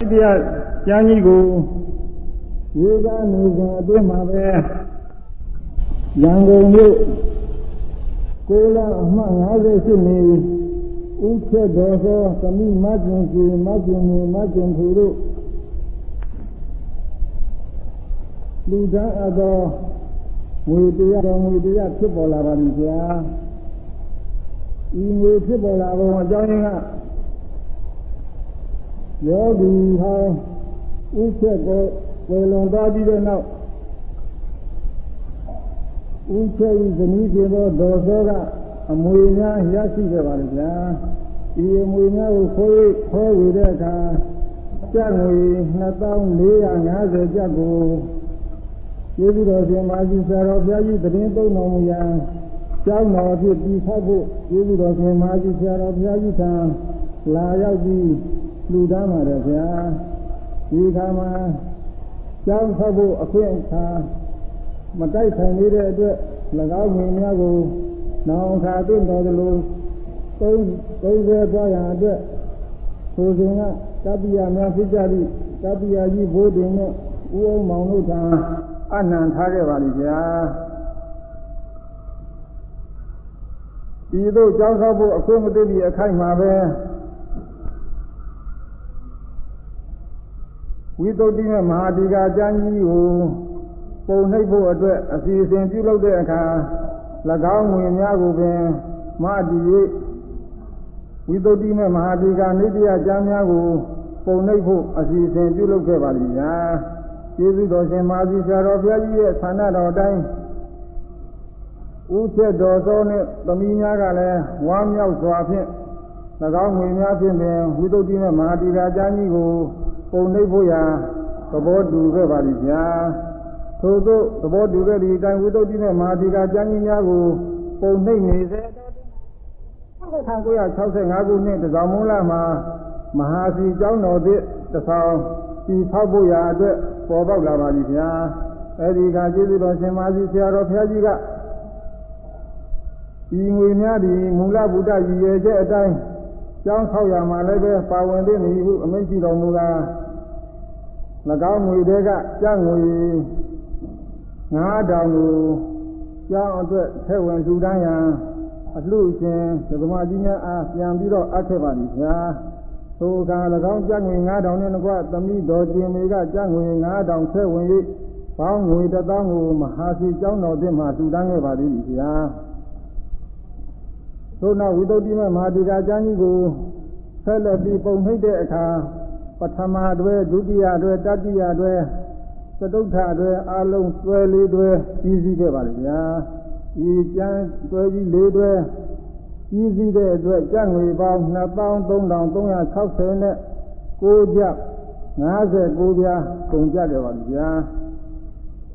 တရားကျမ်းကြီးကိုရေကနေစဉ်အတွင်းမှာပဲရန်ကုန်မြို့ကိုလာအမှတ်58နေဥချက်တော်သောသမိမကျင်စီမကျင်နေမကျင်သူတို့လူသားအတော်ငွေတရားတော်ငွေတရားဖြစ်ပေါ်လာပါပြီဗျာဤငွေဖြစ်ပေါ်လာပုံအကြောင်းရင်းက ယောဂီဟောဥချက်ကိုဝေလွန်သွားပြီးတဲ့နောက်ဥချက်ဤဇနီးဖြစ်သောဒေါ်စောကအမွေများရရှိခဲ့ပါလိမ့်ဗျာဒီအမွေများကိုခိုးခေါ်ဝေတဲ့အခါကျပ်ငွေ2450ကျပ်ကိုကျေးဇူးတော်ရှင်မာကြီးဆရာတော်ဘုရားကြီးတရင်သုံးတော်မူရန်ကျောင်းတော်ဖြစ်ပြီးဖောက်ဖို့ကျေးဇူးတော်ရှင်မာကြီးဆရာတော်ဘုရားကြီးထံလာရောက်ပြီး လူသားမှာတယ်ဗျာဒီခါမှာကျောင်းဖောက်ဖို့အခွင့်အခါမတိုက်ဆိုင်နေတဲ့အတွက်၎င်းမြင်များကိုနောင်ခါတွင်တော်သလိုသုံးသုံးဆဲသွားရန်အတွက်ဆိုစဉ်ကတပိယများဖြစ်ကြသည့်တပိယကြီးဘိုးတင်နဲ့ဦးအောင်မောင်တို့ထံအနံထားခဲ့ပါလိမ့်ဗျာဒီတို့ကြောင်းဆောက်ဖို့အခွင့်မသိသည့်အခိုက်မှာပဲ ဝိသုဒ္ဓိနဲ့မဟာဒီကာကျမ်းကြီးကိုပုံနှိပ်ဖို့အတွက်အစီအစဉ်ပြုလုပ်တဲ့အခါ၎င်းငွေများကိုပင်မဒီဝိသုဒ္ဓိနဲ့မဟာဒီကာနိတ္တယကျမ်းများကိုပုံနှိပ်ဖို့အစီအစဉ်ပြုလုပ်ခဲ့ပါလိမ့်ညာကျေးဇူးတော်ရှင်မာသီဆရာတော်ဘုရားကြီးရဲ့ဆန္ဒတော်တိုင်းဥချက်တော်သောနဲ့သမီးများကလည်းဝမ်းမြောက်စွာဖြင့်၎င်းငွေများဖြင့်ပင်ဝိသုဒ္ဓိနဲ့မဟာဒီကာကျမ်းကြီးကို ပုံနှိပ်ဖို့ရာသဘောတူခဲ့ပါလိမ့်ဗျာထို့သောသဘောတူတဲ့ဒီအတိုင်းဝိသုဒ္ဓိနဲ့မဟာဒီကာကျမ်းကြီးများကိုပုံနှိပ်နေစေ1965ခုနှစ်တစောင်းမုန်းလမှာမဟာစီကျောင်းတော်သစ်တဆောင်စီဖောက်ဖို့ရာအတွက်ပေါ်ပေါက်လာပါလိမ့်ဗျာအဲဒီကကျေးဇူးတော်ရှင်မဟာစီဆရာတော်ဘုရားကြီးကဒီငွေများဒီမူလဗုဒ္ဓရည်ရွယ်ချက်အတိုင်းကျောင်းဆောက်ရမှာလည်းပဲပါဝင်သိနေဟုအမိန့်ရှိတော်မူတာ၎ င်းငွေတွေကကျငွေ9000ကိုကျောင်းအတွက်ထည့်ဝင်ထူတန်းရန်အလှရှင်သက္ကမကြီးများအားပြန်ပြီးတော့အပ်ခဲ့ပါလိမ့်ဗျာသို့က၎င်းကျငွေ9000နဲ့တကွသမီးတော်ကျင်မေကကျငွေ9000ထည့်ဝင်၍ပေါင်းငွေ1000ကိုမဟာစီကျောင်းတော်သစ်မှထူတန်းခဲ့ပါလိမ့်ဗျာသို့နောက်ဝိသုဒ္ဓိမမဟာဒီကာကျမ်းကြီးကိုဆက်လက်ပြီးပုံနှိပ်တဲ့အခါ ပထမတွဲဒုတိယတွဲတတိယတွဲသတုဋ္ဌတွဲအလုံးတွဲလေးတွဲကြီးစည်းခဲ့ပါလိမ့်ဗျာဒီကျမ်းတွဲကြီးလေးတွဲကြီးစည်းတဲ့အတွက်ကျပ်ငွေပေါင်း2360နဲ့6ကျပ်59ပြားကုန်ကြခဲ့ပါလိမ့်ဗျာ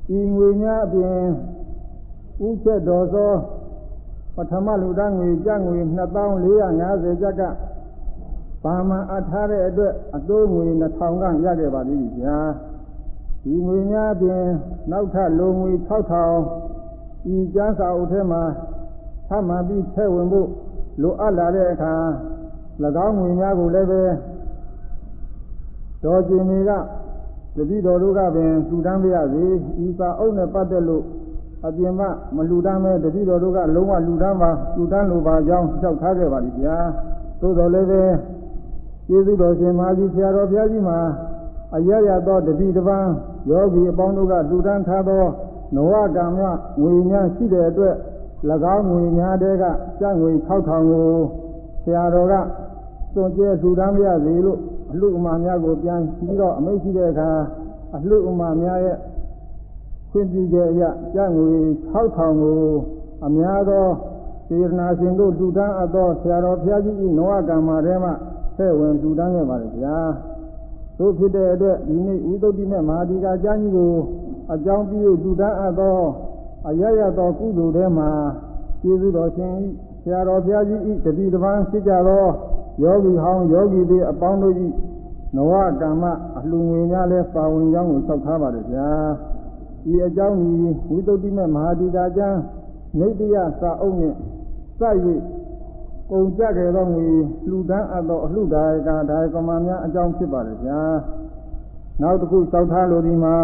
ဒီငွေများအပြင်ဥချက်တော်သောပထမလူတန်းငွေကျပ်ငွေ2450ကျပ်က ဘာမှအထားတဲ့အတွက်အတိုးငွေ2000ကရခဲ့ပါလိမ့်ဗျာဒီငွေများပြင်နောက်ထပ်လိုငွေ6000ဤကျန်းစာအုပ်ထဲမှာထပ်မှပြီးထည့်ဝင်ဖို့လိုအပ်လာတဲ့အခါ၎င်းငွေများကိုလည်းပဲတော်ကျင်တွေကတတိတော်တို့ကပင်ထူတန်းပြရစေဤစာအုပ်နဲ့ပတ်သက်လို့အပြင်မှမလူတန်းမဲ့တတိတော်တို့ကလုံးဝလူတန်းပါလူတန်းလိုပါကြောင်းလျှောက်ထားခဲ့ပါလိမ့်ဗျာသို့တော်လည်းပဲ ကျေးဇူးတော်ရှင်မကြီးဆရာတော်ဘုရားကြီးမှာအရရသောတတိတပံယောဂီအပေါင်းတို့ကလူတန်းထားသောနဝကံမြငွေများရှိတဲ့အတွက်၎င်းငွေများတဲ့ကကျပ်ငွေ6000ကိုဆရာတော်ကစွန့်ကြဲထူတန်းမရစေလို့အလှဥမာများကိုပြန်ပြီးတော့အမိတ်ရှိတဲ့အခါအလှဥမာများရဲ့ခွင့်ပြုချက်အရကျပ်ငွေ6000ကိုအများသောစေရနာရှင်တို့ထူတန်းအပ်သောဆရာတော်ဘုရားကြီး၏နဝကံမှာထဲမှာ ဆဲဝင်ထူတန်းခဲ့ပါလေဗျာသို့ဖြစ်တဲ့အတွက်ဒီနေ့ဥဒုတိနဲ့မဟာဒီကာကျမ်းကြီးကိုအကြောင်းပြုထူတန်းအပ်သောအရရသောကုသိုလ်ထဲမှာကျေးဇူးတော်ရှင်ဆရာတော်ဘုရားကြီးဤတတိတပန်းဖြစ်ကြသောယောဂီဟောင်းယောဂီတွေအပေါင်းတို့ဤနဝကမ္မအလှငွေများလဲပါဝင်ကြောင်းကိုဆောက်ထားပါတယ်ဗျာဒီအကြောင်းကြီးဝိသုဒ္ဓိနဲ့မဟာဒီကာကျမ်းနေတ္တယစာအုပ်နဲ့စ၍ပုံ ကြခဲ့သောငွေလှူဒန်းအပ်သောအလှူဒါယကဒါယကမများအကြောင်းဖြစ်ပါလေဗျာနောက်တစ်ခုစောက်ထားလို့ဒီမှာ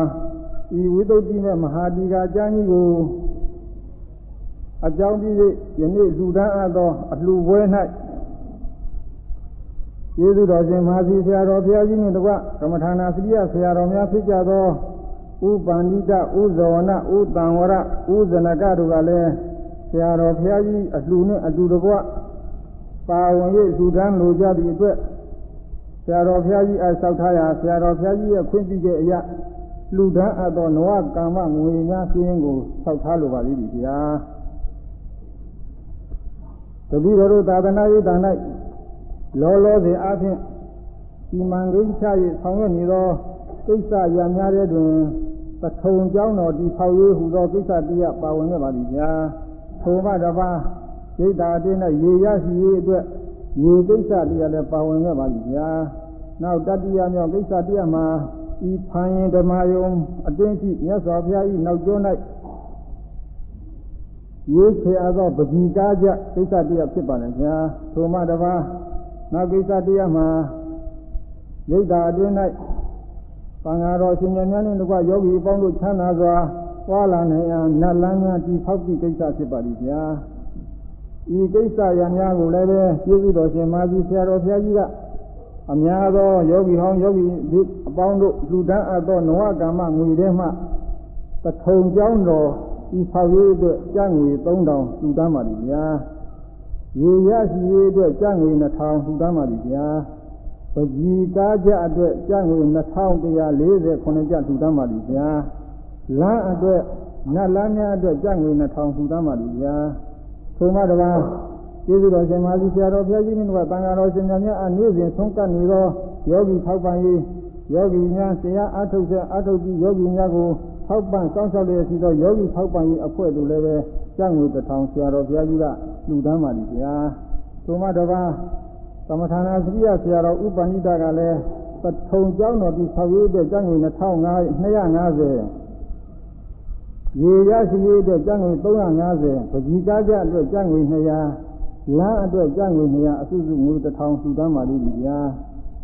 ဤဝိသုဒ္ဓိမဲ့မဟာဒီကာကျမ်းကြီးကိုအကြောင်းပြည့်ယနေ့လှူဒန်းအပ်သောအလှူပွဲ၌ကျေးဇူးတော်ရှင်မဟာစီဆရာတော်ဘုရားကြီးနှင့်တကွကမ္မထာနာစရိယဆရာတော်များဖြစ်ကြသောဥပန္နိတဥဇဝနဥတံဝရဥဇနကတို့ကလည်းဆရာတော်ဘုရားကြီးအလှူနဲ့အတူတကွ ပါဝင်၍လူတန်းလိုကြသည့်အတွက်ဆရာတော်ဘုရားကြီးအားလျှောက်ထားရာဆရာတော်ဘုရားကြီးရဲ့ခွင့်ပြုချက်အရလူတန်းအပ်သောနဝကမ္မငွေများပြင်းကိုလျှောက်ထားလိုပါလိမ့်ဗျာတတိတော်တို့သာသနာ့ရေးတန်၌လောလောဆယ်အားဖြင့်ဒီမံကိန်းချ၍ဆောင်ရွက်နေသောကိစ္စရများတဲ့တွင်ပထုံကျောင်းတော်ဒီဖောက်ရေးဟူသောကိစ္စတရားပါဝင်ခဲ့ပါလိမ့်ဗျာထိုမှတပါး ဒိဋ္ဌာအတွင်းနဲ့ရေရရှိရေးအတွက်ရေကိစ္စတရားလည်းပါဝင်ခဲ့ပါလိမ့်ဗျာနောက်တတိယမြောက်ကိစ္စတရားမှာဤဖန်ရင်ဓမ္မယုံအတွင်းရှိမြတ်စွာဘုရား၏နောက်ကျော၌ရေးချေအပ်သောပတိကားကြကိစ္စတရားဖြစ်ပါလေဗျာထိုမှတပါးနောက်ကိစ္စတရားမှာဒိဋ္ဌာအတွင်း၌သံဃာတော်ရှင်မြတ်များနှင့်တကွယောဂီအပေါင်းတို့ချမ်းသာစွာသွားလာနိုင်အောင်နတ်လန်းများတည်ဖောက်သည့်ကိစ္စဖြစ်ပါလိမ့်ဗျာ ဤကိစ္စရများကိုလည်းပဲကျေးဇူးတော်ရှင်မာကြီးဆရာတော်ဘုရားကြီးကအများသောယောဂီဟောင်းယောဂီဒီအပေါင်းတို့လူတန်းအပ်သောနဝကမ္မငွေထဲမှပထုံကျောင်းတော်ဤဖောက်ရေးအတွက်ကျပ်ငွေ3000လူတန်းပါလိမ့်ဗျာရေရရှိရေးအတွက်ကျပ်ငွေ2000လူတန်းပါလိမ့်ဗျာပကြီးကားကြအတွက်ကျပ်ငွေ2140ခုနှစ်ကျပ်လူတန်းပါလိမ့်ဗျာလမ်းအတွက်နတ်လမ်းများအတွက်ကျပ်ငွေ2000လူတန်းပါလိမ့်ဗျာ ထိုမှတပါးကျေးဇူးတော်ရှင်မာသီဆရာတော်ဘုရားကြီးနှင့်ကတန်ဃာတော်ရှင်များများအနည်းစဉ်ဆုံးကပ်နေသောယောဂီထောက်ပံ့ရေးယောဂီများဆရာအထုတ်ဆက်အထုတ်ပြီးယောဂီများကိုထောက်ပံ့စောင့်ရှောက်လျက်ရှိသောယောဂီထောက်ပံ့ရေးအဖွဲ့တို့လည်းပဲကျပ်ငွေတစ်ထောင်ဆရာတော်ဘုရားကြီးကလှူဒန်းပါလိမ့်ဗျာထိုမှတပါးသမထာနာစရိယဆရာတော်ဥပဏိတကလည်းပထုံကျောင်းတော်ပြီးဆောက်ရေးတဲ့ကျပ်ငွေ2550 ရေရရှိရေးအတွက်ကျပ်ငွေ350ပကြီးကားကြအတွက်ကျပ်ငွေ200လမ်းအတွက်ကျပ်ငွေ200အစုစုငွေ1000စုတန်းပါလိမ့်ဗျာ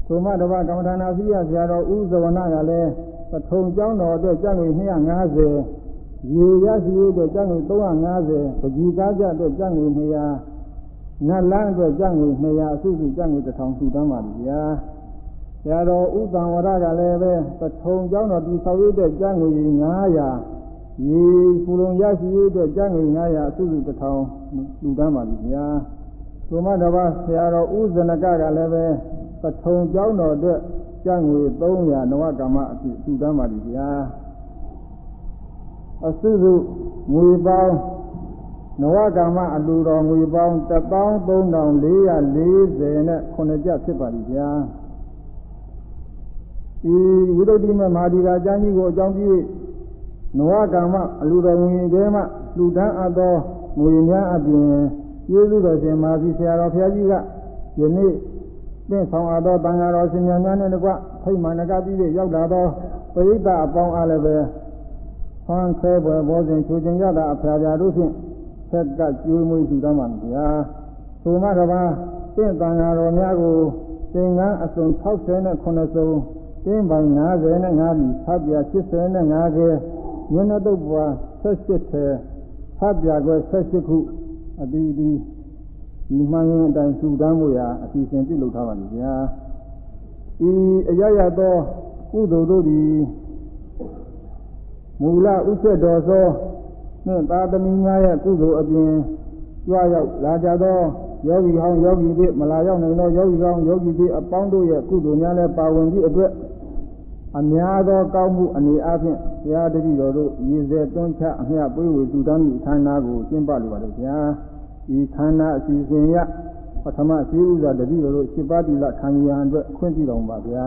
သို့မှတပတ်ကမ္မထာနာဖိယဆရာတော်ဥဇဝနကလည်းပထုံကျောင်းတော်အတွက်ကျပ်ငွေ250ရေရရှိရေးအတွက်ကျပ်ငွေ350ပကြီးကားကြအတွက်ကျပ်ငွေ200နတ်လမ်းအတွက်ကျပ်ငွေ200အစုစုကျပ်ငွေ1000စုတန်းပါလိမ့်ဗျာဆရာတော်ဥပံဝရကလည်းပဲပထုံကျောင်းတော်ဒီဆောက်ရေးအတွက်ကျပ်ငွေ900 ရေပူလုံရရှိရေးအတွက်ကျန်းငွေ900အစုစုတစ်ထောင်လူတန်းပါလိမ့်ဗျာ။သို့မှတပါဆရာတော်ဥဇနကကလည်းပဲပထုံကျောင်းတော်အတွက်ကျန်းငွေ300နဝကမ္မအစုလူတန်းပါလိမ့်ဗျာ။အစုစုငွေပေါင်းနဝကမ္မအလူတော်ငွေပေါင်း13440နဲ့9ကျပ်ဖြစ်ပါလိမ့်ဗျာ။ဒီဝိသုဒ္ဓိမမဟာဒီကာကျမ်းကြီးကိုအကြောင်းပြု နဝကမ္မအလူတော်ဝင်တဲမှလူတန်းအပ်သောငွေများအပြင်ကျေးဇူးတော်ရှင်မာသီဆရာတော်ဘုရားကြီးကယနေ့သင်ဆောင်အပ်သောတန်ဃာတော်ရှင်များများနဲ့တကွဖိမှန်နကပြီးရောက်လာသောပရိသတ်အပေါင်းအားလည်းပဲဖန်ဆဲပွဲဘောဇင်ချူခြင်းရတာအဖျားဖျားတို့ဖြင့်ဆက်ကကျွေးမွေးထူတော်မှာဗျာသို့မှတပါးသင်တန်ဃာတော်များကိုသင်္ကန်းအစုံ69စုံတင်းပိုင်95ပြီးဖတ်ပြ85ခဲ မျက်နှာတုပ်ပွား78ထဲဖတ်ပြခွဲ78ခုအတီးတီးဒီမှန်ရင်အတိုင်းစုတမ်းမှုရာအစီအစဉ်ပြုလုပ်ထားပါလိမ့်ဗျာဤအရရသောကုသိုလ်တို့သည်မူလဥစ္စေတော်သောနှင့်သာသမီများရဲ့ကုသိုလ်အပြင်ကြွရောက်လာကြသောယောဂီဟောင်းယောဂီတွေမလာရောက်နိုင်သောယောဂီဟောင်းယောဂီတွေအပေါင်းတို့ရဲ့ကုသိုလ်များလည်းပါဝင်သည့်အတွက် အများသောကောင်းမှုအနေအချင်းဘုရားတပည့်တော်တို့ရည်စဲတွန်းချအမြတ်ပွေးဝေသူတမ်းမိခန္ဓာကိုကျင့်ပလိုပါလို့ဗျာဒီခန္ဓာအစီအစဉ်ရပထမရှိဥစွာတပည့်တော်တို့7ပါးတိလခံရန်အတွက်ခွင့်ပြုတော်ပါဗျာ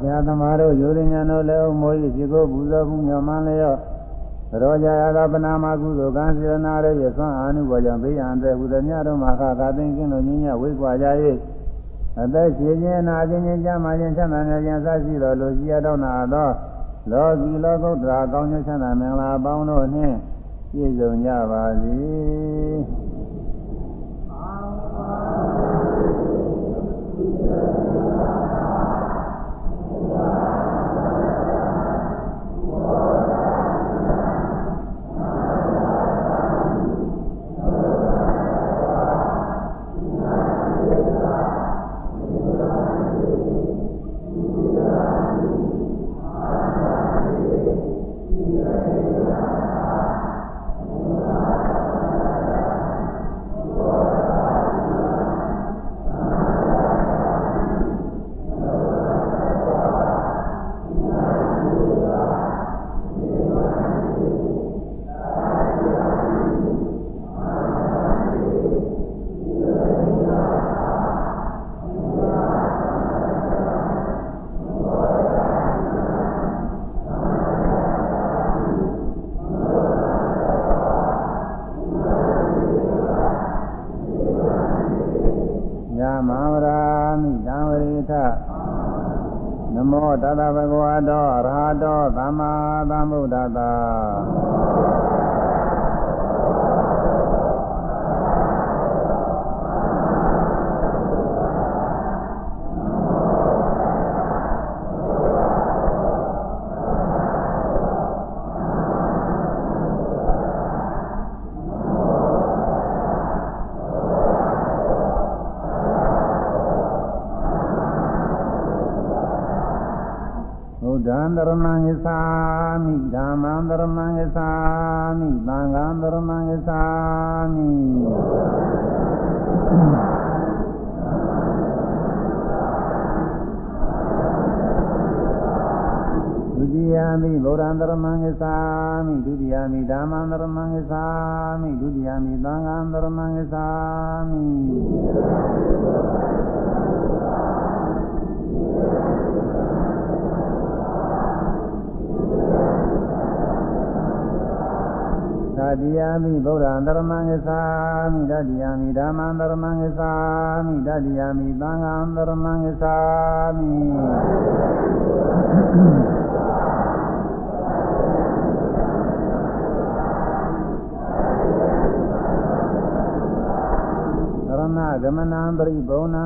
ဆရာသမားတို့ယောရညာတို့လည်းမိုး၏ဒီကိုပူဇော်မှုမြတ်မှန်လျော့ရောကြရသာပနာမကုသိုလ်ကံစေနာရဲ့ရသွန်အာနုဘောကြောင့်ဘေးရန်တဲ့ဟူသည်များတို့မှာခါသာသိကင်းလို့ညညဝိကွာကြ၍အသက်ရှင်ခြင်းနာခြင်းခြင်းကြမှာခြင်းချမ်းသာခြင်းစရှိတော်လူကြီးရတော့နာသောလောကီလောကုတ္တရာကောင်းကျိုးချမ်းသာမင်္ဂလာပေါင်းတို့နှင့်ပြည့်စုံကြပါစေ ရမံဣသာမိဓမ္မံရမံဣသာမိသံဃံရမံဣသာမိဒုတိယမိဗုဒ္ဓံရမံဣသာမိဒုတိယမိဓမ္မံရမံဣသာမိဒုတိယမိသံဃံရမံဣသာမိ တိယမိဗုဒ္ဓံဓမ္မံဂသာမိတတိယမိဓမ္မံဓမ္မံဂသာမိတတိယမိသံဃံဓမ္မံဂသာမိရဏဂမနံပရိဘုံနံ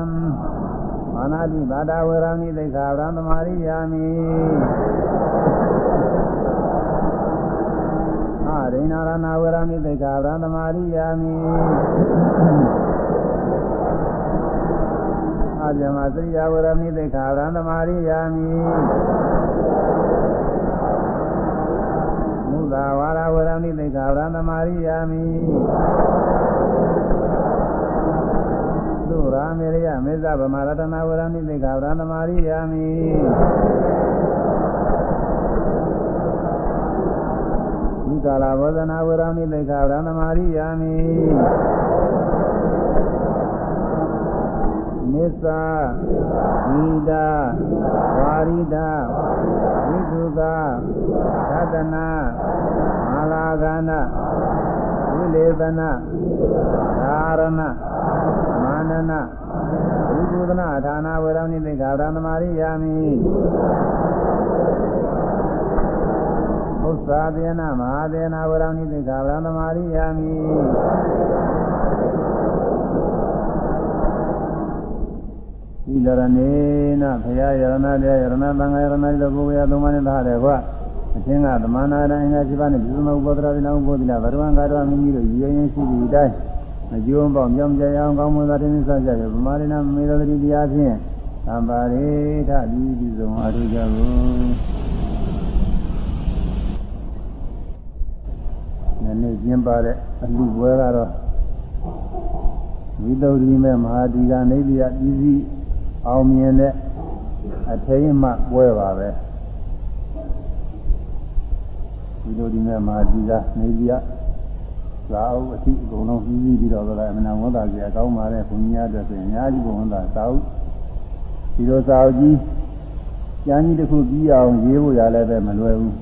မာနာတိဘာဒဝေရဏိသိက္ခာဗြဟ္မမာရိယာမိ ဒိနာရဏဝရမိသိက္ခာဗန္ဓမာရိယာမိအာဇမသရိယဝရမိသိက္ခာဗန္ဓမာရိယာမိမုသာဝါရဝရမိသိက္ခာဗန္ဓမာရိယာမိသုရာမေရိယမေဇဗမရတနာဝရမိသိက္ခာဗန္ဓမာရိယာမိ ကာလဘောဇနာဝရမိသိက္ခာဗရဏမာရိယာမိနိစ္စဝိဒာဝါရိဒာဝိသုကာသတနာမာလာဂန္ဓဝိလေသနာဓာရဏမာနနာဝိပုဒနာဌာနဝရမိသိက္ခာဗရဏမာရိယာမိ ဥစ္စာသေနမဟာသေနဝရဏိသိက္ခာဗရံသမာရိယာမိဤဒရဏေနဖရာယရဏတေယရဏသံဃာယရဏတိဘုရားသုံးပါးနဲ့သားတယ်ကွာအချင်းကသမဏနာတိုင်းငါရှိပါနဲ့ပြုမဥပဒရာတိနာဥပဒိလဗရဝံကာရမိမိတို့ရည်ရင်ရှိသည့်အတိုင်းအကျိုးပေါင်းကြောင်းကြရအောင်ကောင်းမွန်သောတင်းစကြရဗမာရိနာမေတော်တိတရားဖြင့်သံပါရိထဒီဒီဆုံးအထုကြကုန် နည်းနည်းကျင်းပါတဲ့အလူပွဲကတော့ဝိသုဒ္ဓိမဲ့မဟာဒီကနေပြပြည်စည်းအောင်မြင်တဲ့အထိမ်းမှပွဲပါပဲဝိသုဒ္ဓိမဲ့မဟာဒီကနေပြသာအုပ်အထိအကုန်လုံးပြီးပြီးပြီးတော့လည်းအမနာဝန္တာကြီးအကောင်းပါတဲ့ဘုရားအတွက်ဆိုရင်အများကြီးဘုံဝန္တာသာအုပ်ဒီလိုသာအုပ်ကြီးကျမ်းကြီးတစ်ခုပြီးအောင်ရေးဖို့ရလည်းပဲမလွယ်ဘူး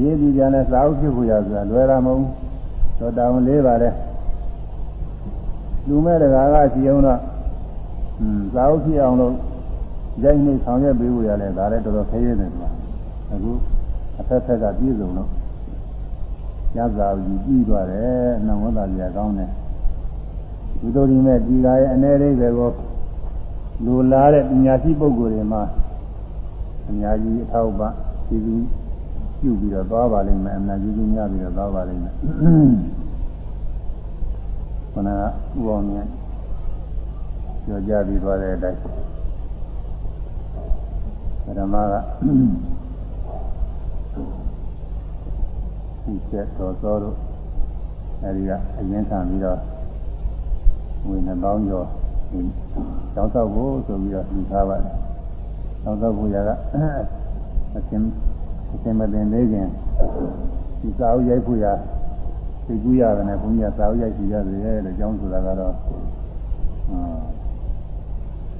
ရေးပြီးပြန်လဲစာအုပ်ဖြစ်ဖို့ရဆိုတာလွယ်တာမဟုတ်ဘူးတော့တောင်းလေးပါလေလူမဲ့တကာကကြည့်အောင်တော့อืมစာအုပ်ဖြစ်အောင်လို့ရိုက်နေဆောင်ရွက်ပေးဖို့ရလဲဒါလည်းတော်တော်ခဲရဲတယ်ကွာအခုအဖက်ဖက်ကပြည့်စုံလို့ရသာကြီးပြီးသွားတယ်နှောင်ဝတ်တာကြီးကောင်းတယ်ဒီလိုဒီမဲ့ဒီကရဲ့အနေလေးတွေကိုလူလားတဲ့ပညာရှိပုဂ္ဂိုလ်တွေမှာအများကြီးအထောက်ပံ့ဒီလူ ပြုပြီးတော့သွားပါလိမ့်မယ်အများကြီးကြီးများပြီးတော့သွားပါလိမ့်မယ်ခန္ဓာဥအောင်မြတ်ပြောကြပြီးသွားတဲ့အတိုင်းဓမ္မကဒီချက်တော်သောတို့အဲဒီကအရင်ခံပြီးတော့ဝိနည်းပေါင်းကျော်ဒီကျောင်းဆောက်ဖို့ဆိုပြီးတော့လှူထားပါတယ်ကျောင်းဆောက်ဖို့ရကအရှင် အရှင်မတင်သေးခင်ဒီစာအုပ်ရိုက်ဖို့ရသိကူးရတယ်နဲ့ဘုန်းကြီးကစာအုပ်ရိုက်ကြည့်ရတယ်လို့ကျောင်းဆိုတာကတော့အာ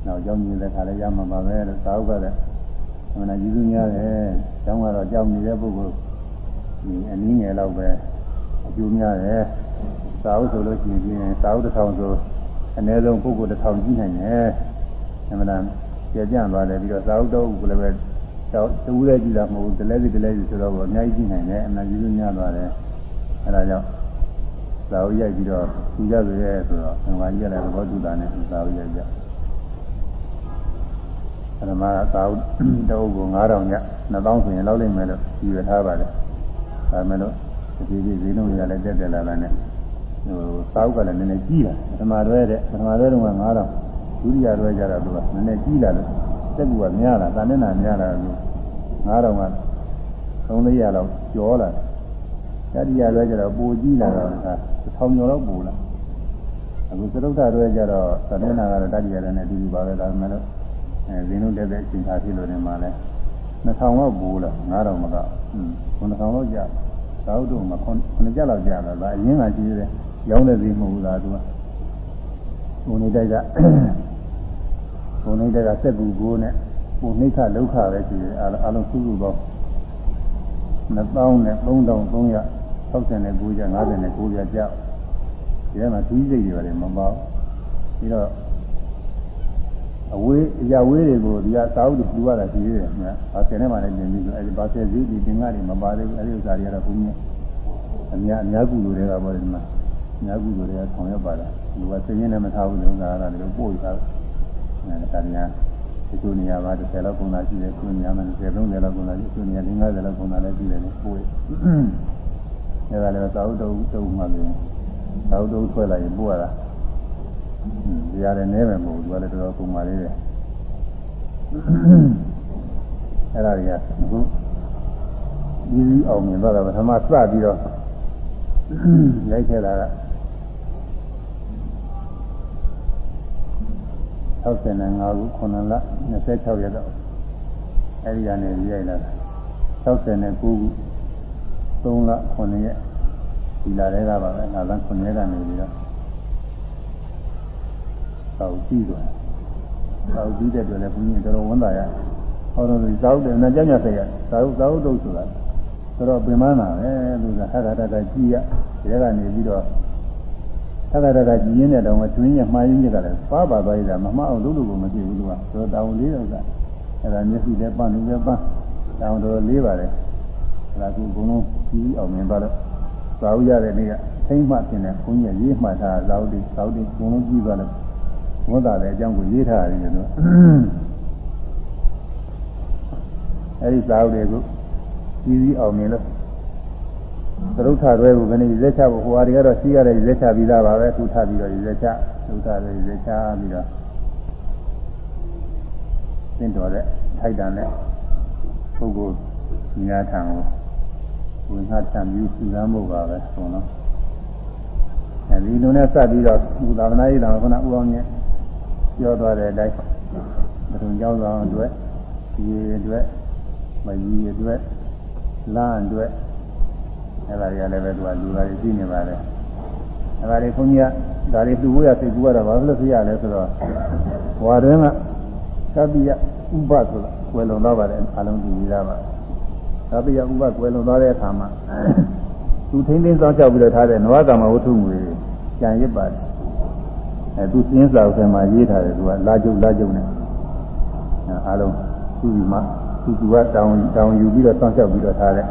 နောက်ကျောင်းကြီးတဲ့ခါလည်းရမှာပါပဲလို့စာအုပ်ကလည်းအမှန်ကြီးကြီးများတယ်ကျောင်းကတော့ကြောက်နေတဲ့ပုဂ္ဂိုလ်ဒီအနည်းငယ်တော့ပဲအကျိုးများတယ်စာအုပ်ဆိုလို့ရှိရင်စာအုပ်တစ်ထောင်ဆိုအနည်းဆုံးပုဂ္ဂိုလ်တစ်ထောင်ကြည့်နိုင်တယ်အမှန်တန်ကျေပြန့်သွားတယ်ပြီးတော့စာအုပ်တော့ကိုလည်းပဲ တော့တူးရဲကြည့်တာမဟုတ်ဘူးတလဲစီတလဲစီဆိုတော့အများကြီးကြည့်နိုင်တယ်အမှန်ကြီးကြီးများသွားတယ်အဲဒါကြောင့်စာအုပ်ရိုက်ပြီးတော့သူကြဆိုရဲဆိုတော့ငါကြီးလည်းဘောတူတာနဲ့စာအုပ်ရိုက်ကြဓမ္မသာဝတအုပ်ကို9000ည2000ဆိုရင်လောက်လိမ့်မယ်လို့ယူရထားပါတယ်ဒါမဲ့လို့ဒီဒီဈေးနှုန်းတွေကလည်းတက်တက်လာလာနဲ့ဟိုသာဝကလည်းနည်းနည်းကြီးလာပထမတွဲတဲ့ပထမတွဲတုန်းက9000ဒုတိယတွဲကြတော့သူကနည်းနည်းကြီးလာလို့တက်ကူကများလာတာနဲ့နာများလာလို့ 9000က300လောက်ကျော်လာတတိယတွဲကြတော့ပိုကြီးလာတော့ဒါ1000ကျော်လောက်ပိုလာအခုသရုပ်ထတွဲကြတော့သမဏကတော့တတိယတွဲနဲ့အတူတူပါပဲဒါပေမဲ့လို့အဲဇင်းတို့တက်တဲ့အချိန်ခါဖြစ်လို့နေမှာလဲ2000လောက်ပိုးလာ9000မကอืม9000လောက်ကြာသာဝတ္တုမှာ9ကျက်လောက်ကြာတာဒါအရင်ကကြီးတယ်ရောင်းတဲ့ဈေးမဟုတ်ဘူးလားသူကဘုံနေတိုက်ကဘုံနေတိုက်ကစက်ကူကိုနဲ့ ဘုံနှိဋ္ဌလောက်ခပဲရှိတယ်အလုံးစုစုပေါင်း2000နဲ့3369ကျ59ကျကြာဒီထဲမှာကြီးစိတ်တွေပါတယ်မပေါ့ပြီးတော့အဝေးအရာဝေးတွေကိုဒီကသာဝတ္ထုလူရတာရှိသေးတယ်ခင်ဗျာ။ဘာဆယ်နဲ့မှလည်းနေပြီးဆိုအဲဒီဘာဆယ်စည်းဒီသင်္ကတွေမပါသေးဘူးအဲဒီဥစ္စာတွေကတော့ဘုရားအများအများကုလိုတွေကပေါ်တယ်ဒီမှာအများကုလိုတွေကဆောင်ရွက်ပါတာလူကစည်ရင်းနဲ့မထားဘူးလို့ဥစ္စာကလည်းပို့ရတာ။အဲဒါများ ဒီလိုနေရာမှာ30လောက်ကုန်တာရှိတယ်ခုနေရာမှာ30 30လောက်ကုန်တာရှိခုနေရာ50လောက်ကုန်တာလည်းရှိတယ်လို့ပို့ရ။အဲဒါလည်းသာဝတ္ထုတုံးမှလည်းသာဝတ္ထုထွက်လာရင်ပို့ရတာ။ဒီရတယ်နဲမယ်မဟုတ်ဘူးသူကလည်းတော်တော်ပုံပါလေးတယ်အဲ့ဒါတွေကအခုဒီဒီအောင်မြင်တော့ပထမစပြီးတော့ရိုက်ခဲ့တာက 65ခု9လ26ရက်တော့အဲ့ဒီကနေရိုက်လာတာ69ခု3လ9ရက်ဒီလာတွေကပါပဲငါလ9ရက်ကနေပြီးတော့သာဝတိတော့သာဝတိတဲ့အတွက်လည်းဘုန်းကြီးတော်တော်ဝန်တာရဟောတော်ဒီသာဝတိနဲ့ကြညဆက်ရသာဝသာဝတုဆိုတာတော်တော်ပင်မနာပဲသူကဟထထထကြည်ရရဲကနေပြီးတော့ ဟထထထကြည်ရင်းတဲ့တောင်ကတွင်းရမှားရင်းကြတယ်ပါပါသွားရတာမမအောင်လို့လို့ကိုမကြည့်ဘူးသူကတော်တောင်လေးတော့ကအဲ့ဒါမျက်စိလည်းပန်းလည်းပန်းတောင်တော်လေးပါတယ်အဲ့ဒါကူဘုံလုံးကြီးအောင်မြင်ပါတော့သာဝရတဲ့နေ့ကထိမ့်မှတင်တယ်ဘုန်းကြီးရေးမှတ်ထားသာဝတိသာဝတိဘုံလုံးကြီးပါလို့ဝတ်တာတဲ့အကြောင်းကိုရေးထားရတယ်လို့အဲဒီစာအုပ်တွေကိုကြီးကြီးအောင်မြင်လို့ သရုပ်ထတွဲကိုခဏရက်ချဖို့ဟိုဟာတွေကတော့ရှိရတယ်ရက်ချပြီးသားပါပဲသူထပြီးတော့ရက်ချသုထတွေရက်ချပြီးတော့သင်တော်တဲ့ထိုက်တန်တဲ့ပုဂ္ဂိုလ်ညာထံကိုဝင်ဟာတံပြီးစူးစမ်းဖို့ပါပဲဆိုတော့အဲဒီလိုနဲ့စပ်ပြီးတော့ဘုရားသနာရေးတော်ကနဥအောင်မြတ်ပြောသွားတဲ့အတိုင်းဘုံကြောင်းဆောင်အတွက်ဒီအတွက်မကြီးအတွက်လမ်းအတွက် အဲ့ဒါတွေကလည်းပဲသူကလူသားတွေသိနေပါလေအဲ့ဒါတွေခွန်ကြီးကဒါတွေသူ့ဝရစိတ်ကူရတာဘာလို့ဖြစ်ရလဲဆိုတော့ဟွာတွင်းကသဗ္ဗယဥပဆိုတာကွယ်လွန်သွားပါတယ်အလုံးကြည့်ရပါသဗ္ဗယဥပကွယ်လွန်သွားတဲ့အခါမှာသူထိမ့်သိမ်းစောင့်ကြောက်ပြီးတော့ထားတဲ့နဝကမ္မဝတ္ထုငွေကြံရစ်ပါတယ်အဲသူစင်းစာဥစ္စာမှာရေးထားတယ်သူကလာကျုပ်လာကျုပ်နဲ့အားလုံးသူဒီမှာသူကတောင်းတောင်းယူပြီးတော့စောင့်ကြောက်ပြီးတော့ထားတဲ့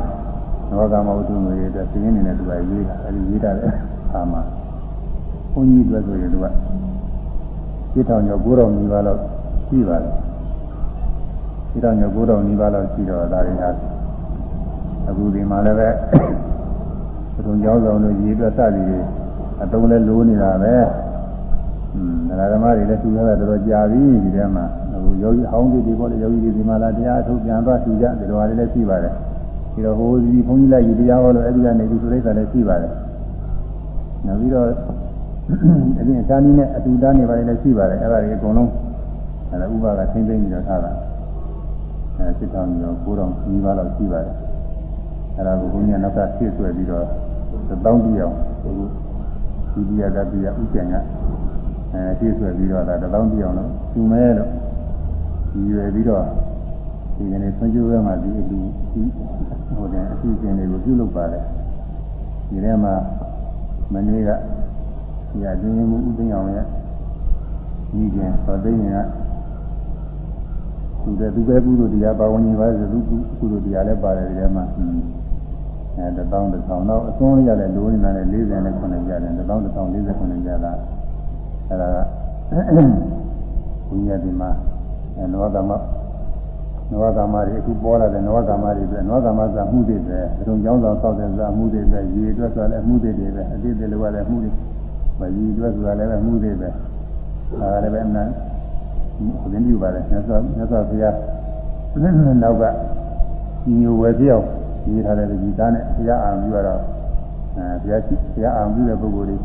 နဝကမ္မဝတ္ထုငွေအတွက်စင်းနေနဲ့သူကရေးတာအဲဒီရေးထားတဲ့အခါမှာဘုန်းကြီးအတွက်ဆိုရင်သူကပြစ်ထောင်ကျော်9000နီးပါးလောက်ရှိပါတယ်ပြစ်ထောင်ကျော်9000နီးပါးလောက်ရှိတော့ဒါတွေဟာအခုဒီမှာလည်းပဲပထုံကျောင်းဆောင်တို့ရေးအတွက်စသည်တွေအတုံးလဲလိုးနေတာပဲอืมဒါဓမ္မတွေလည်းသူရတာတော်တော်ကြာပြီဒီထဲမှာဟိုယောဂီအောင်းတွေဒီပေါ်လေယောဂီတွေဒီမှာလာတရားအထုတ်ပြန်သွားသူကြဒီလိုဟာတွေလည်းရှိပါတယ် ဒီတော့ဟိုဒီဘုန်းကြီးလိုက်ယူတရားဟောလို့အဲ့ဒီကနေဒီသူလိမ့်တာလည်းရှိပါတယ်နောက်ပြီးတော့အပြင်အတားနည်းနဲ့အတူတားနေပါလေလည်းရှိပါတယ်အဲ့ဒါတွေအကုန်လုံးအဲ့ဒါဥပကထိမ့်သိမ့်ပြီးတော့ထားတာအဲစစ်တောင်ပြီးတော့ကိုးတော်ကြီးပါတော့ရှိပါတယ်အဲ့ဒါကိုဘုန်းကြီးကနောက်ကဖြည့်ဆွဲပြီးတော့တောင်းကြည့်အောင်ဒီဒီရကတိယဥကျင်ကအဲဖြည့်ဆွဲပြီးတော့ဒါတောင်းကြည့်အောင်လို့သူမဲလို့ဒီရွယ်ပြီးတော့ဒီကနေ့ဆွေးကြိုးရမှာဒီအလူဒီ ဟိုတဲ့အစီအစဉ်တွေကိုပြုလုပ်ပါတယ်ဒီထဲမှာမနေ့ကဒီအတင်းမှုဥသိအောင်ရဲ့ဒီကျင်သောသိရင်ကသူတဲ့သူပဲကုသိုလ်တရားပါဝင်နေပါစေသူကုသိုလ်တရားလည်းပါတယ်ဒီထဲမှာအဲတပေါင်းတစ်ဆောင်တော့အစွန်းလေးရတယ်လိုနေတာလည်း40နဲ့9ရတယ်တပေါင်းတစ်ဆောင်49ရတာအဲဒါကဘုရားဒီမှာအဲနောကမ နောကမတွေအခုပေါ်လာတဲ့နောကမတွေပဲနောကမကမှုတွေပဲအထုံကျောင်းဆောင်ဆောက်တဲ့ဇာမှုတွေပဲရေအတွက်ဆိုလည်းမှုတွေတွေပဲအတိတ်တွေလည်းလည်းမှုတွေမကြီးအတွက်ဆိုတာလည်းပဲမှုတွေပဲဒါကလည်းပဲအမှန်ဟိုသင်ပြုပါတယ်မြတ်စွာမြတ်စွာဘုရားနောက်ကညီညွယ်ဝယ်ပြောင်းရေးထားတဲ့ဒီသားနဲ့ဘုရားအာရုံပြုရတော့အဲဘုရားရှိဘုရားအာရုံပြုတဲ့ပုဂ္ဂိုလ်တွေ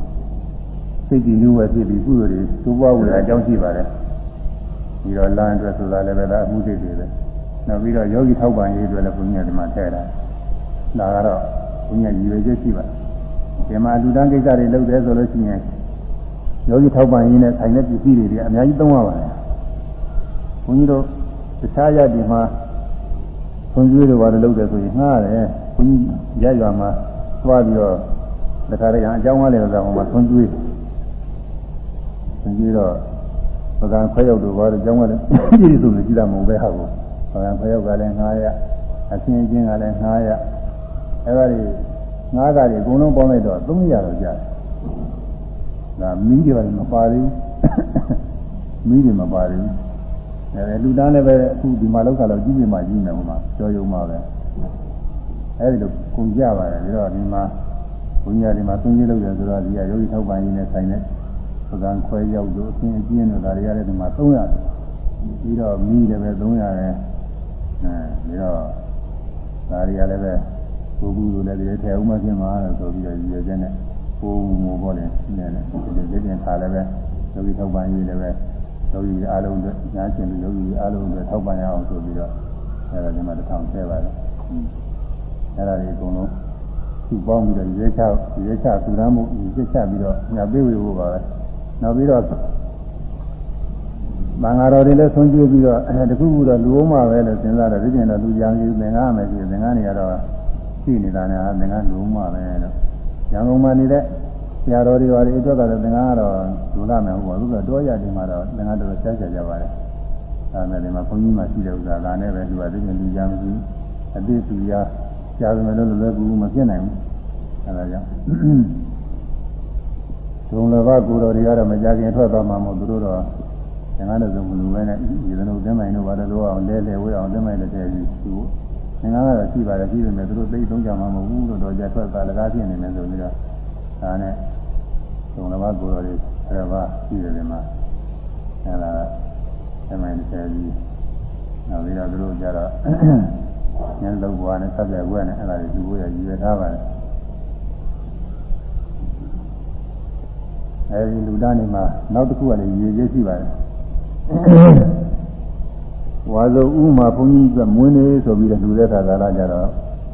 စိတ်ကြည်ညိုဝယ်ဖြစ်ပြီးကုသိုလ်တွေသိုးပွားဝေအကြောင်းရှိပါတယ်ပြီးတော့လမ်းအတွက်ဆိုတာလည်းပဲဒါအမှုတွေတွေပဲ နောက်ပြီးတော့ယောဂီထောက်ပံ့ရေးအတွက်လည်းဘုရားဒီမှာထည့်တာဒါကတော့ဘုရားရည်ရွယ်ချက်ရှိပါတယ်ဒီမှာလူတန်းကိစ္စတွေလုပ်တယ်ဆိုလို့ရှိရင်ယောဂီထောက်ပံ့ရေးနဲ့ဆိုင်တဲ့ပစ္စည်းတွေအများကြီးသုံးရပါတယ်ဘုန်းကြီးတို့တခြားရည်ဒီမှာဆွန်ကျွေးတွေဘာလို့လုပ်တယ်ဆိုရင်ငှားတယ်ဘုန်းကြီးရရွာမှာသွားပြီးတော့တခါတည်းကအကြောင်းကားလည်းဆိုဟိုမှာဆွန်ကျွေးဆွန်ကျွေးတော့ပကံခွဲရောက်တို့ဘာလို့အကြောင်းကားလည်းပြည့်စုံနေကြည့်တာမဟုတ်ပဲဟာကို ပကံခွဲရောက်ကလည်း900အချင်းချင်းကလည်း900အဲဒါတွေငါးကားတွေအကုန်လုံးပေါင်းလိုက်တော့300တော့ကျတယ်ဒါမီးတွေပါမပါသေးဘူးမီးတွေမပါသေးဘူးအဲလူတန်းလည်းပဲအခုဒီမှာလောက်ခါတော့ကြီးပြမှာကြီးနေမှာကြောယုံမှာပဲအဲဒီလိုကုန်ကြပါတယ်ပြီးတော့ဒီမှာဘုရားဒီမှာသုံးကြီးလောက်တယ်ဆိုတော့ဒီကယောဂီထောက်ပံ့ရင်းနဲ့ဆိုင်တဲ့ပကံခွဲရောက်လို့အချင်းအကျင်းတို့ဒါတွေကလည်းဒီမှာ300ပြီးတော့မီးလည်းပဲ300ရဲ အဲပြီးတော့ဒါတွေကလည်းပဲကိုကူလိုလည်းဒီထဲဥမဖြစ်မှာလို့ဆိုပြီးတော့ရည်ရွယ်ချက်နဲ့ကိုမို့ပေါ့လေနည်းနည်းဒီလိုပြင်ထားလည်းပဲယောဂီထောက်ပံ့ရေးလည်းပဲယောဂီအားလုံးအတွက်ညာရှင်လူယောဂီအားလုံးအတွက်ထောက်ပံ့ရအောင်ဆိုပြီးတော့အဲဒါဒီမှာတစ်ထောင်ထည့်ပါတယ်အဲဒါတွေအကုန်လုံးသူ့ပေါင်းပြီးတော့ရွေးချရွေးချသူရမ်းမှုရွေးချပြီးတော့ညာပေးဝေဖို့ပါပဲနောက်ပြီးတော့ မင်္ဂလာတော်တွေလည်းဆုံးကျွေးပြီးတော့တခုခုတော့လူအောင်မှာပဲလို့စဉ်းစားတယ်ဒီပြင်တော့လူကြောင်ကြီးသင်္ကားမယ်ရှိသင်္ကားနေရတော့ရှိနေတာနဲ့သင်္ကားလူအောင်မှာပဲလို့ရန်ကုန်မှာနေတဲ့ဆရာတော်တွေပါလေအတွက်ကတော့သင်္ကားကတော့လူလာမယ်ဟုတ်ပါဘူးတော့ရဒီမှာတော့သင်္ကားတော်ဆက်ဆက်ကြပါတယ်ဒါနဲ့ဒီမှာဘုန်းကြီးမှရှိတဲ့ဥစ္စာဒါနဲ့ပဲသူကဒီပြင်လူကြောင်ကြီးအတိသူရကြားမယ်လို့လည်းကူမဖြစ်နိုင်ဘူးအဲဒါကြောင့်ဒုံလဘကိုတော်တွေကတော့မကြခင်ထွက်သွားမှာမဟုတ်သူတို့တော့ သင်္ကားလည်းစုံမလူပဲနဲ့ဒီလိုသင်္မိုင်းတို့ဘာလို့အောင်လဲလဲဝဲအောင်သင်္မိုင်းလည်းတည်းကြီးသူသင်္ကားကတော့ရှိပါတယ်ရှိပေမဲ့သူတို့သိသုံးကြမှာမဟုတ်ဘူးလို့တော့ကြထွက်တာလကားဖြစ်နေတယ်ဆိုပြီးတော့ဒါနဲ့ဒုံလဘကိုတော်တွေအဲ့ဒါရှိတယ်ဒီမှာအဲဒါသင်္မိုင်းတည်းကြီးနောက်ပြီးတော့သူတို့ကြတော့ဉာဏ်လုံးဘွားနဲ့ဆက်ပြဘွားနဲ့အဲ့ဒါတွေသူ့ကိုရည်ရွယ်ထားပါတယ်အဲဒီလူသားနေမှာနောက်တစ်ခုကလည်းရည်ရွယ်ရှိပါတယ် ဝါဇုဥမှာဘုန်းကြီးကမွေးနေဆိုပြီးတော့လူတဲ့ခါကာလကြတော့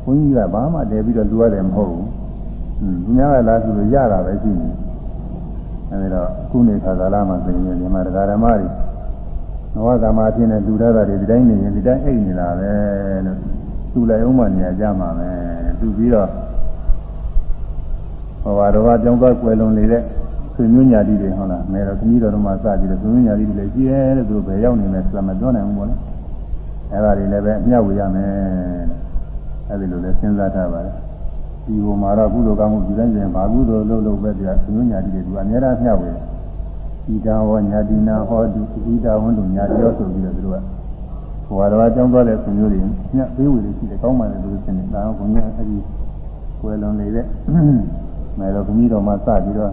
ဘုန်းကြီးကဘာမှတည်ပြီးတော့လူရတယ်မဟုတ်ဘူး။อืมသူများကလာဆိုလို့ရတာပဲရှိနေ။အဲဒီတော့အခုနေခါကာလမှာဆိုရင်ဒီမှာတရားဓမ္မတွေဘဝကမှာဖြစ်နေလူရတာတွေဒီတိုင်းနေရင်ဒီတိုင်းအိတ်နေတာပဲလို့သူ့လိုက်အောင်မှနေရာကြမှာပဲသူပြီးတော့ဘဝတော်ကကြောင်းသွားကွယ်လွန်နေတဲ့ ဆွေမျိုးညာတိတွေဟုတ်လားမဲတော့ခကြီးတော်တို့မှစပြီးတော့ဆွေမျိုးညာတိတွေလည်းရှိရဲလို့သူဘယ်ရောက်နေလဲဆိုတာမပြောနိုင်ဘူးပေါ့လေအဲ့ဒါတွေလည်းပဲအမျှဝေရမယ်အဲ့ဒီလိုလည်းစဉ်းစားထားပါတယ်ဒီဟိုမှာတော့ကုသိုလ်ကောင်းမှုဒီတိုင်းရင်ဘာကုသိုလ်လုပ်လို့ပဲတရားဆွေမျိုးညာတိတွေသူအများအားမျှဝေတယ်ဤတာဝညာတိနာဟောတုဤတာဝန္တုညာတိရောဆိုပြီးတော့သူတို့ကဟိုဟာတော့အကြောင်းသွားတဲ့ဆွေမျိုးတွေညပေးဝေလို့ရှိတယ်ကောင်းပါလေလို့ရှင်နေတာဘုန်းကြီးအဲ့ဒီကွယ်လွန်နေတဲ့မဲတော်ခမီးတော်မှာစပြီးတော့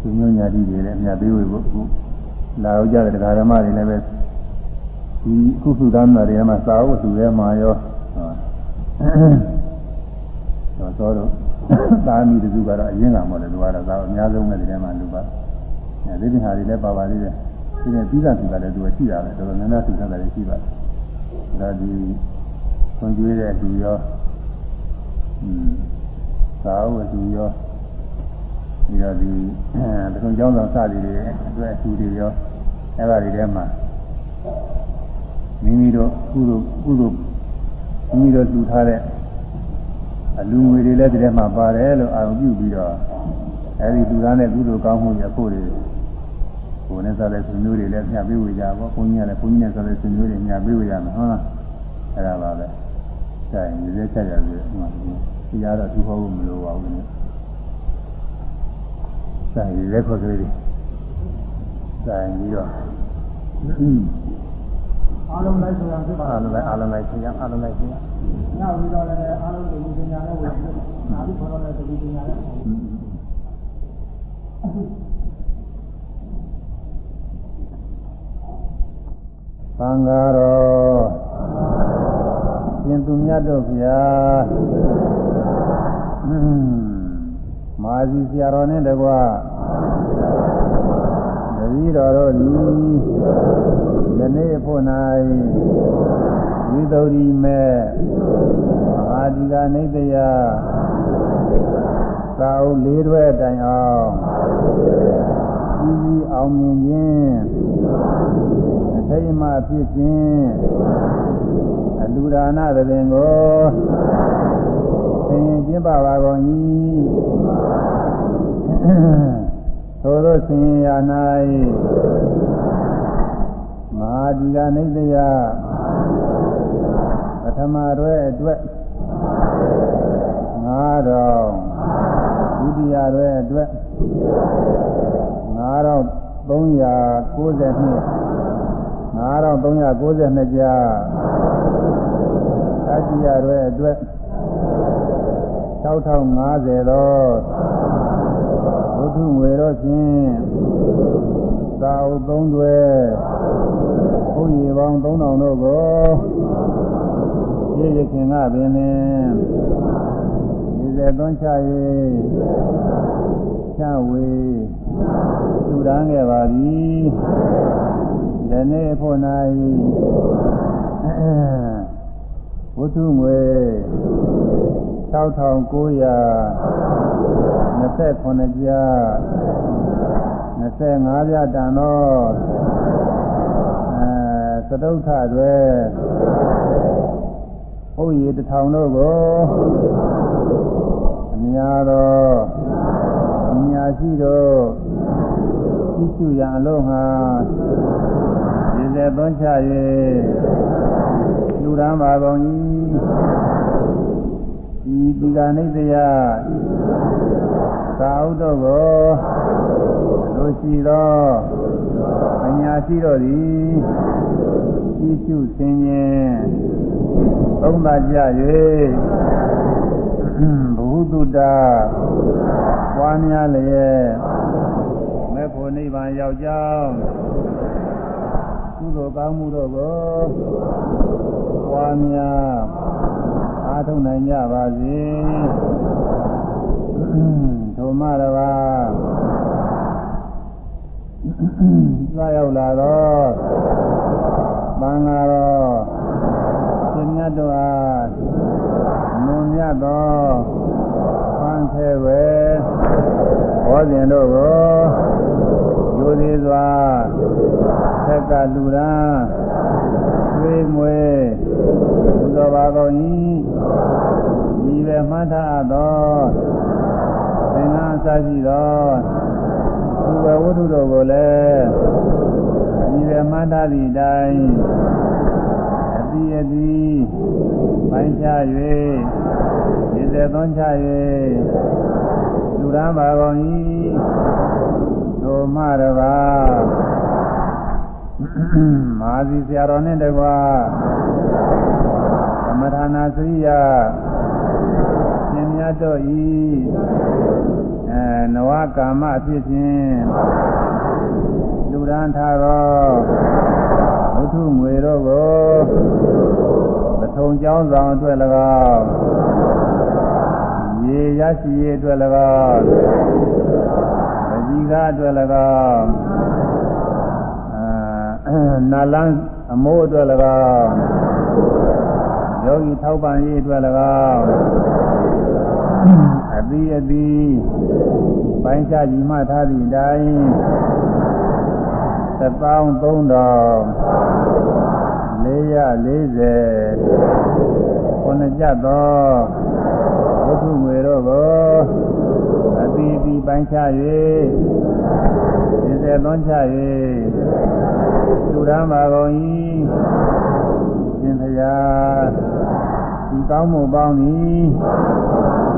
သူမျိုးညာတိတွေလည်းအများပေးဝေဖို့အခုလာရောက်ကြတဲ့တရားဓမ္မတွေလည်းပဲဒီခုခုသားနာတွေမှာစာအုပ်သူထဲမှာရောဟောသောတော့သာမီတစုကတော့အရင်ကမှလည်းလူကတော့သာအများဆုံးပဲဒီထဲမှာလူပါအဲဒီဒီဟာတွေလည်းပါပါသေးတယ်ဒီနေ့ပြီးတာသူကလည်းသူရှိတာပဲတော်တော်များများသူကလည်းရှိပါတယ်ဒါဒီခွန်ကျွေးတဲ့လူရောอืมသာဝတ္ထုရော ပြီးတော့ဒီတခုံကျောင်းဆောင်စသည်တွေအတွက်အထူတွေရောအဲ့ဒါတွေထဲမှာမိမိတို့ကုသိုလ်ကုသိုလ်မိမိတို့လူထားတဲ့အလူငွေတွေလည်းဒီထဲမှာပါတယ်လို့အာရုံပြုပြီးတော့အဲဒီလူသားနဲ့ကုသိုလ်ကောင်းမှုရဖို့တွေကိုယ်နဲ့စားတဲ့ဆွေမျိုးတွေလည်းညှပ်ပေးဝေကြပါဘုန်းကြီးကလည်းဘုန်းကြီးနဲ့စားတဲ့ဆွေမျိုးတွေညှပ်ပေးဝေရမယ်ဟုတ်လားအဲ့ဒါပါပဲ။ဒါရင်ဒီလက်ချက်ရပြီ။ဟုတ်ပါဘူး။တရားတော့သူဟောဖို့မလိုပါဘူးလေ။ ဒါရင်လက်ခွက်ကလေးတွေဒါရင်ပြီးတော့အားလုံးလိုက်ဆိုရဖြစ်ပါအားလုံးလိုက်အားလုံးလိုက်ဆင်းရအားလုံးလိုက်ဆင်းရညပြီးတော့လည်းအားလုံးကိုပညာနဲ့ဝင်ဖြစ်နာပြီးခေါ်တော့လည်းတတိပညာနဲ့သံဃာတော်ရှင်သူမြတ်တို့ဗျာ မာဇီဆရာတော်နဲ့တကွာတပည့်တော်တို့သည်ယနေ့ဖို့၌ဝိသုဒ္ဓိမေအာဒီကနိတယသာဥလေးတွဲတိုင်အောင်ကြီးကြီးအောင်မြင်ခြင်းအထိတ်မှဖြစ်ခြင်းအလူဒါနသဘင်ကို သင်ရင်ကျင့်ပါပါကုန်၏သို့သောဆင်ရာ၌မဟာဒီကနိတယပထမရွဲအတွက်ငါတော်ဒုတိယရွဲအတွက်ငါတော်390နှစ်9392ကြာတတိယရွဲအတွက် 6050သောဘုသူငွေတော့ဖြင့်သာဥသုံးတွေဘုရားပေါင်း3000တို့ကိုရည်ရခင်ကပင်လင်ဒီစေသွန်းချ၍ချဝေသူရန်ခဲ့ပါသည်ယနေ့ဖို့၌ဝတ္ထုငွေ 6929ကျာ25ပြတန်သောအဲသတုထတွေဟုတ်ရည်တထောင်တို့ကိုအများသောအများရှိသောကြည့်ရှုရန်အလုံးဟာဒီစေသွန်းချ၍လူရန်ပါကုန်၏ ဒီဒီကနိတယသာဥဒ္ဓကိုလူရှိသောအညာရှိတော်သည်ကြည့်ရှုဆင်းခြင်းသုံးပါကြ၍ဘုဟုတ္တပွားများလျက်မေဖို့နိဗ္ဗာန်ရောက်ကြောင်းကုသိုလ်ကောင်းမှုတို့ကိုပွားများ အားထုတ်နိုင်ကြပါစေဒုမရပါသာရောက်လာတော့သံဃာတော်ရှင်မြတ်တို့အားမွန်မြတ်သောဖန်ထဲပဲဟောစဉ်တို့ကိုယူသည်စွာက်ကလူရန် သွေးမွေဘုသောပါကုန်၏ဤပဲမှတ်ထားသောသင်္ကန်းအစရှိသောသူဝဝတ္ထုတို့ကိုလည်းဤပဲမှတ်ထားသည့်အတိုင်းအတိအတိပိုင်းခြား၍ဒီသက်သွန်းချ၍လူရန်ပါကုန်၏သို့မှတပါ မာဇီဆရာတော်နဲ့တကွာသမထာနာစရိယသင်မြတ်တို့ဤအဲနဝကာမအဖြစ်ဖြင့်လူရန်ထားသောဝိထုငွေတို့ကိုပထုံကျောင်းဆောင်အတွက်၎င်းရေရရှိရေးအတွက်၎င်းပကြီးကားအတွက်၎င်း နာလန်းအမိုးအတွက်၎င်းယောဂီထောက်ပံ့ရေးအတွက်၎င်းအပြီးအပြီးပိုင်းခြားကြီးမှထားသည့်အတိုင်း1340ခုနှစ်ကြသောဝိသုငွေတို့ကိုအပြီးအပြီးပိုင်းခြား၍ဒီစေသွန်းချ၍ လူရမ်းပါကုန်၏ရှင်ဖျားဒီကောင်းမှုပေါင်းသည်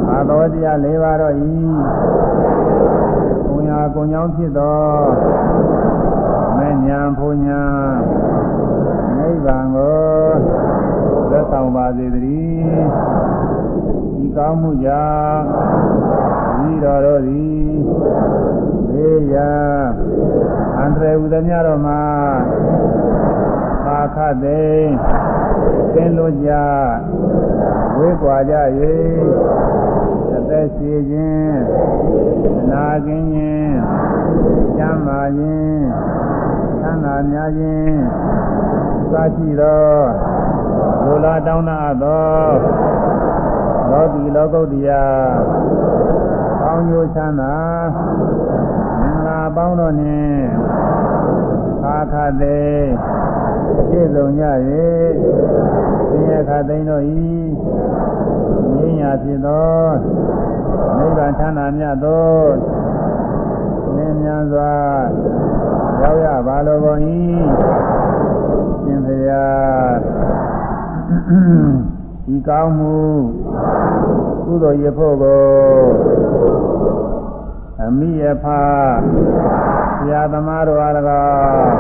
အာတော်တရား၄ပါးတော့၏ကိုညာကိုညောင်းဖြစ်သောမဲ့ညာဖူညာနိဗ္ဗာန်ကိုသက်ဆောင်ပါစေတည်းဒီကောင်းမှုကြောင့်ဤတော်တို့သည် ဘေးရာအန္တရာယ်ဥဒမြတော်မှာပါခသိသင်လို့ကြဝေးကွာကြ၍အသက်ရှိခြင်းနာကျင်ခြင်းကျမ်းမာခြင်းသံသာများခြင်းသာရှိသောလူလာတောင်းတသောလောကီလောကုတ္တရာကောင်းကျိုးချမ်းသာမင်္ဂလာ ပေါင်းတို့နှင့်အာခသေးပြည့်စုံကြ၍သင်္ရခသိန်းတို့ဤငြိမ်းရာဖြစ်သောနိဗ္ဗာန်ချမ်းသာမြတ်သောလင်းမြန်စွာရောက်ရပါလိုကုန်၏ရှင်ဖျားဒီကောင်းမှုကုသိုလ်ရဖို့ကို အမိယဖာဆရာသမားတို့အား၎င်း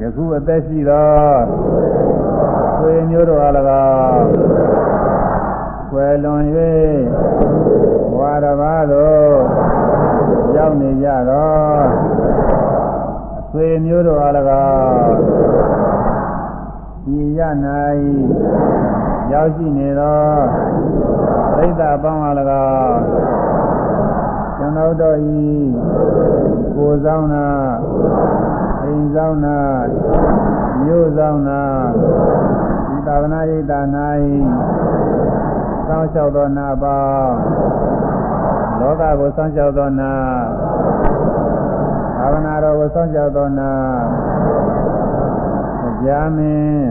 ယခုအသက်ရှိသောဆွေမျိုးတို့အား၎င်းွယ်လွန်၍ဘဝတစ်ပါးသို့ရောက်နေကြတော့ဆွေမျိုးတို့အား၎င်းဒီရ၌ ရောက်ရှိနေသောပြိဿအပေါင်းအား၎င်းကျွန်တော်တို့ဤကိုယ်ဆောင်နာအိမ်ဆောင်နာမြို့ဆောင်နာဒီသာဝနာရိတာ၌စောင့်ရှောက်သောနာပေါင်းလောကကိုစောင့်ရှောက်သောနာဘာဝနာတော်ကိုစောင့်ရှောက်သောနာ ကြာမင်း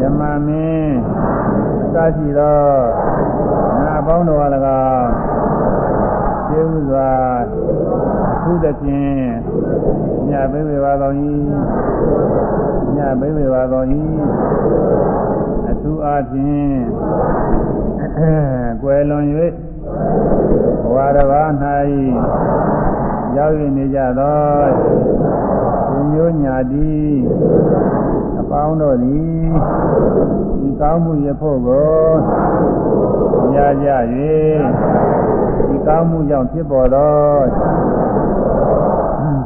ယမမင်းစရှိသောနာပေါင်းတော်အား၎င်းကျေးဇူးစွာသုသဖြင့်ညဘိဝေပါတော်၏ညဘိဝေပါတော်၏အထူးအားဖြင့်ကွယ်လွန်၍ဘဝတစ်ပါး၌ရောက်ရနေကြသောသူ မျိုးညာတိအပေါင်းတို့သည်ဒီကောင်းမှုရဖို့ကိုရကြ၍ဒီကောင်းမှုကြောင့်ဖြစ်ပေါ်သော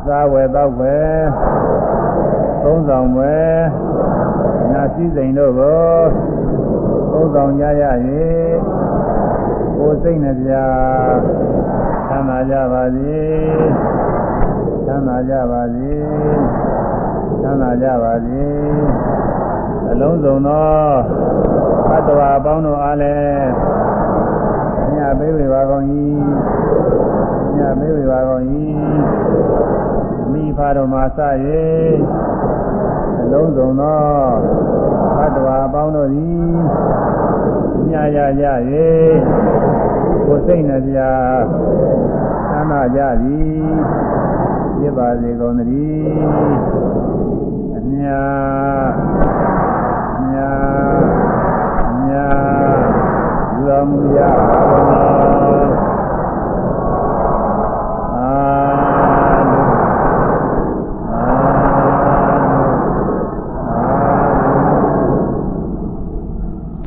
စားဝယ်တော့ဝယ်သုံးဆောင်ဝယ်နာစည်းစိမ်တို့ကိုသုံးဆောင်ကြရ၍ကိုယ်စိတ်နှပြသမ်းသာကြပါစေ သမ်းသာကြပါစေသမ်းသာကြပါစေအလုံးစုံသောဘတ်တော်အပေါင်းတို့အားလည်းညပေးဝေပါကောင်း၏ညပေးဝေပါကောင်း၏မိဖာတော်မှာစ၍အလုံးစုံသောဘတ်တော်အပေါင်းတို့သည်ညရကြ၍ကိုယ်စိတ်နှပြသမ်းသာကြသည် ရပါစေကုန်သတည်းအမြအမြအမြယူတော်မူကြပါ